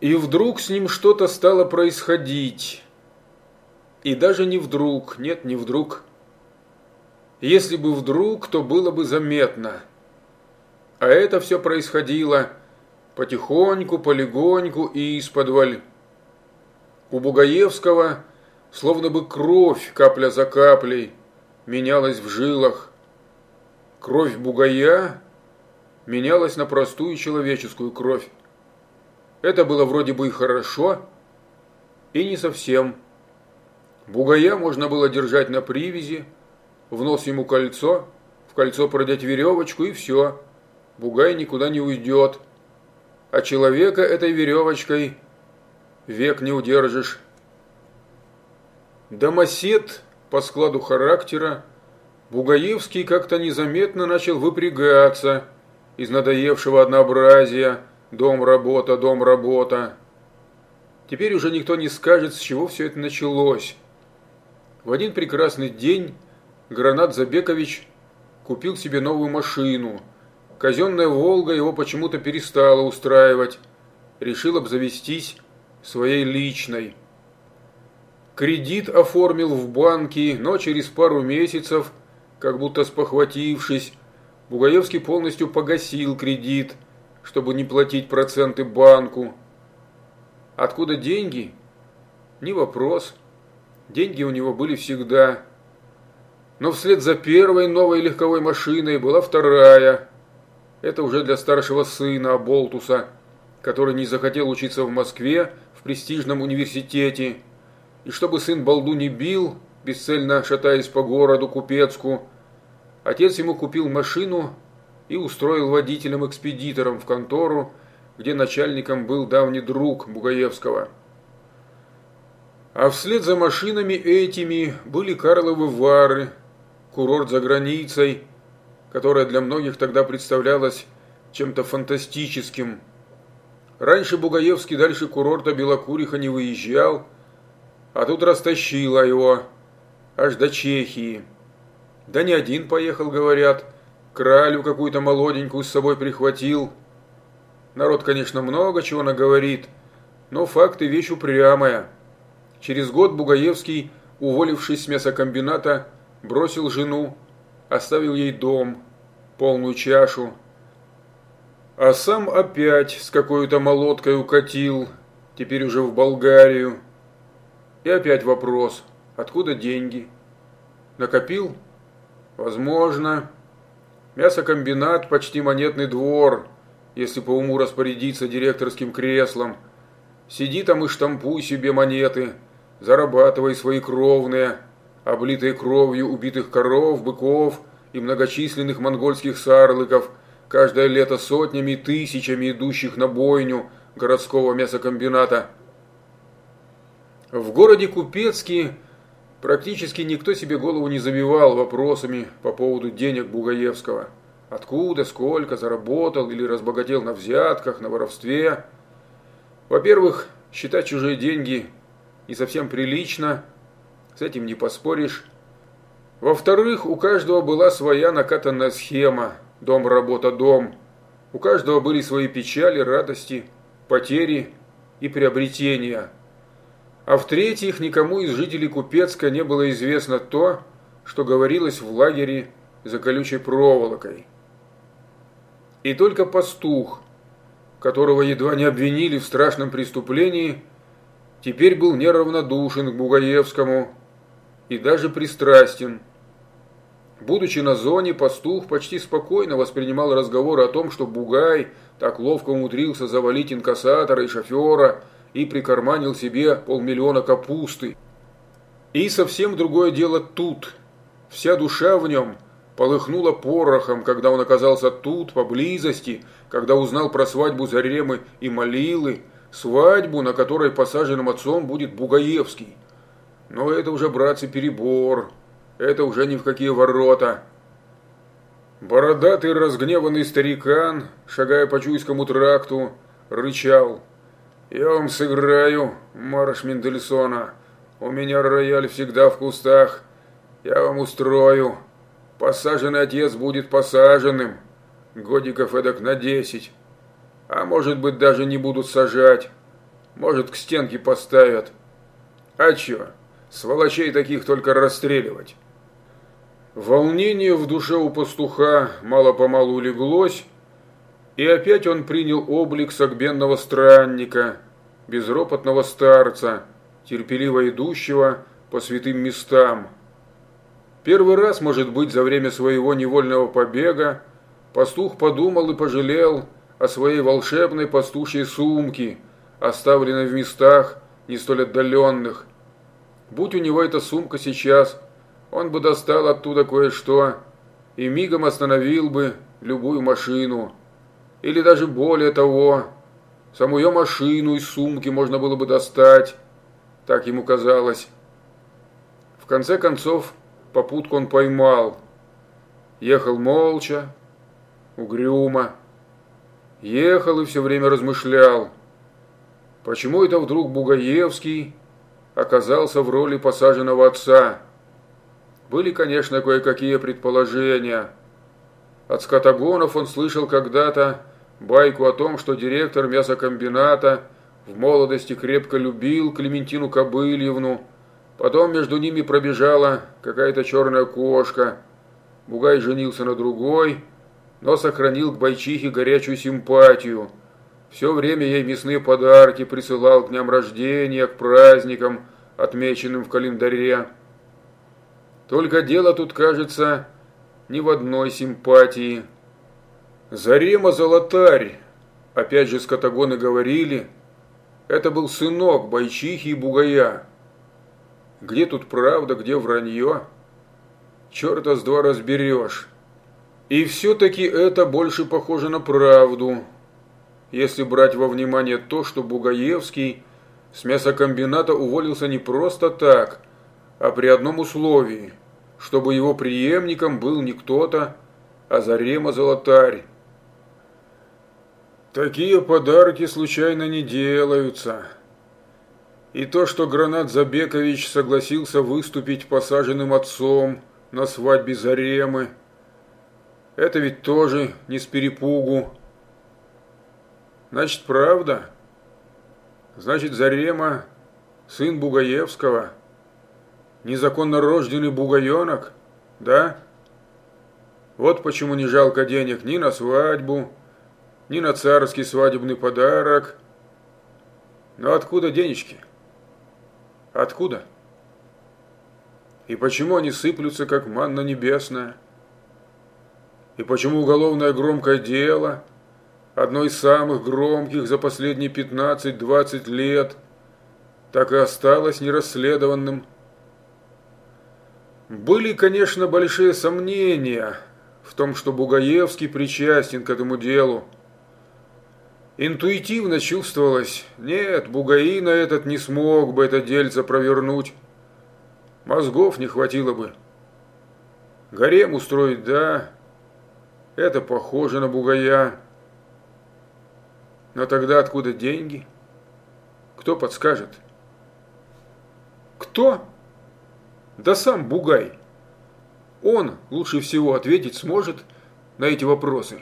И вдруг с ним что-то стало происходить. И даже не вдруг, нет, не вдруг. Если бы вдруг, то было бы заметно. А это все происходило потихоньку, полегоньку и из-под У Бугаевского словно бы кровь, капля за каплей, менялась в жилах. Кровь бугая менялась на простую человеческую кровь. Это было вроде бы и хорошо, и не совсем. Бугая можно было держать на привязи, в нос ему кольцо, в кольцо продеть веревочку и все. Бугай никуда не уйдет. А человека этой веревочкой век не удержишь. Домосед по складу характера Бугаевский как-то незаметно начал выпрягаться из надоевшего однообразия «дом-работа, дом-работа». Теперь уже никто не скажет, с чего все это началось. В один прекрасный день Гранат Забекович купил себе новую машину. Казенная «Волга» его почему-то перестала устраивать. Решил обзавестись своей личной. Кредит оформил в банке, но через пару месяцев, как будто спохватившись, Бугаевский полностью погасил кредит, чтобы не платить проценты банку. Откуда деньги? Не вопрос. Деньги у него были всегда. Но вслед за первой новой легковой машиной была вторая. Это уже для старшего сына Болтуса, который не захотел учиться в Москве в престижном университете. И чтобы сын балду не бил, бесцельно шатаясь по городу Купецку, отец ему купил машину и устроил водителем-экспедитором в контору, где начальником был давний друг Бугаевского. А вслед за машинами этими были Карловы Вары – курорт за границей, которая для многих тогда представлялась чем-то фантастическим. Раньше Бугаевский дальше курорта Белокуриха не выезжал, а тут растащила его аж до Чехии. Да не один поехал, говорят, кралю какую-то молоденькую с собой прихватил. Народ, конечно, много чего наговорит, но факты вещь упрямая. Через год Бугаевский, уволившись с мясокомбината, бросил жену, оставил ей дом, полную чашу, а сам опять с какой-то молоткой укатил, теперь уже в Болгарию. И опять вопрос, откуда деньги? Накопил? Возможно. Мясокомбинат почти монетный двор, если по уму распорядиться директорским креслом. Сиди там и штампуй себе монеты, зарабатывай свои кровные – облитые кровью убитых коров, быков и многочисленных монгольских сарлыков, каждое лето сотнями и тысячами идущих на бойню городского мясокомбината. В городе Купецке практически никто себе голову не забивал вопросами по поводу денег Бугаевского. Откуда, сколько заработал или разбогател на взятках, на воровстве. Во-первых, считать чужие деньги не совсем прилично – с этим не поспоришь. Во-вторых, у каждого была своя накатанная схема «дом, работа, дом». У каждого были свои печали, радости, потери и приобретения. А в-третьих, никому из жителей Купецка не было известно то, что говорилось в лагере за колючей проволокой. И только пастух, которого едва не обвинили в страшном преступлении, теперь был неравнодушен к Бугаевскому – и даже пристрастен. Будучи на зоне, пастух почти спокойно воспринимал разговоры о том, что Бугай так ловко умудрился завалить инкассатора и шофера и прикарманил себе полмиллиона капусты. И совсем другое дело тут. Вся душа в нем полыхнула порохом, когда он оказался тут, поблизости, когда узнал про свадьбу Заремы и Малилы, свадьбу, на которой посаженным отцом будет Бугаевский. Но это уже, братцы, перебор. Это уже ни в какие ворота. Бородатый разгневанный старикан, шагая по Чуйскому тракту, рычал. «Я вам сыграю, марш Мендельсона. У меня рояль всегда в кустах. Я вам устрою. Посаженный отец будет посаженным. Годиков эдак на десять. А может быть, даже не будут сажать. Может, к стенке поставят. А чё, сволочей таких только расстреливать. Волнение в душе у пастуха мало-помалу улеглось, и опять он принял облик согбенного странника, безропотного старца, терпеливо идущего по святым местам. Первый раз, может быть, за время своего невольного побега пастух подумал и пожалел о своей волшебной пастушьей сумке, оставленной в местах не столь отдаленных. Будь у него эта сумка сейчас, он бы достал оттуда кое-что и мигом остановил бы любую машину. Или даже более того, саму ее машину из сумки можно было бы достать, так ему казалось. В конце концов, попутку он поймал. Ехал молча, угрюмо. Ехал и все время размышлял. Почему это вдруг Бугаевский оказался в роли посаженного отца? Были, конечно, кое-какие предположения. От скотагонов он слышал когда-то байку о том, что директор мясокомбината в молодости крепко любил Клементину Кобыльевну, потом между ними пробежала какая-то черная кошка. Бугай женился на другой, но сохранил к бойчихе горячую симпатию. Все время ей мясные подарки присылал к дням рождения, к праздникам, отмеченным в календаре. Только дело тут, кажется, ни в одной симпатии. Зарема Золотарь, опять же скотагоны говорили, это был сынок бойчихи и бугая. Где тут правда, где вранье? Черта с два разберешь. И все-таки это больше похоже на правду, если брать во внимание то, что Бугаевский с мясокомбината уволился не просто так, а при одном условии, чтобы его преемником был не кто-то, а Зарема Золотарь. Такие подарки случайно не делаются. И то, что Гранат Забекович согласился выступить посаженным отцом на свадьбе Заремы – это ведь тоже не с перепугу. Значит, правда? Значит, Зарема – сын Бугаевского, незаконно рожденный бугаенок, да? Вот почему не жалко денег ни на свадьбу, ни на царский свадебный подарок. Но откуда денежки? Откуда? И почему они сыплются, как манна небесная? И почему уголовное громкое дело, одно из самых громких за последние 15-20 лет, так и осталось нерасследованным? Были, конечно, большие сомнения в том, что Бугаевский причастен к этому делу. Интуитивно чувствовалось, нет, Бугаина этот не смог бы это дельце провернуть. Мозгов не хватило бы. Гарем устроить, да, это похоже на бугая. Но тогда откуда деньги? Кто подскажет? Кто? Да сам Бугай. Он лучше всего ответить сможет на эти вопросы.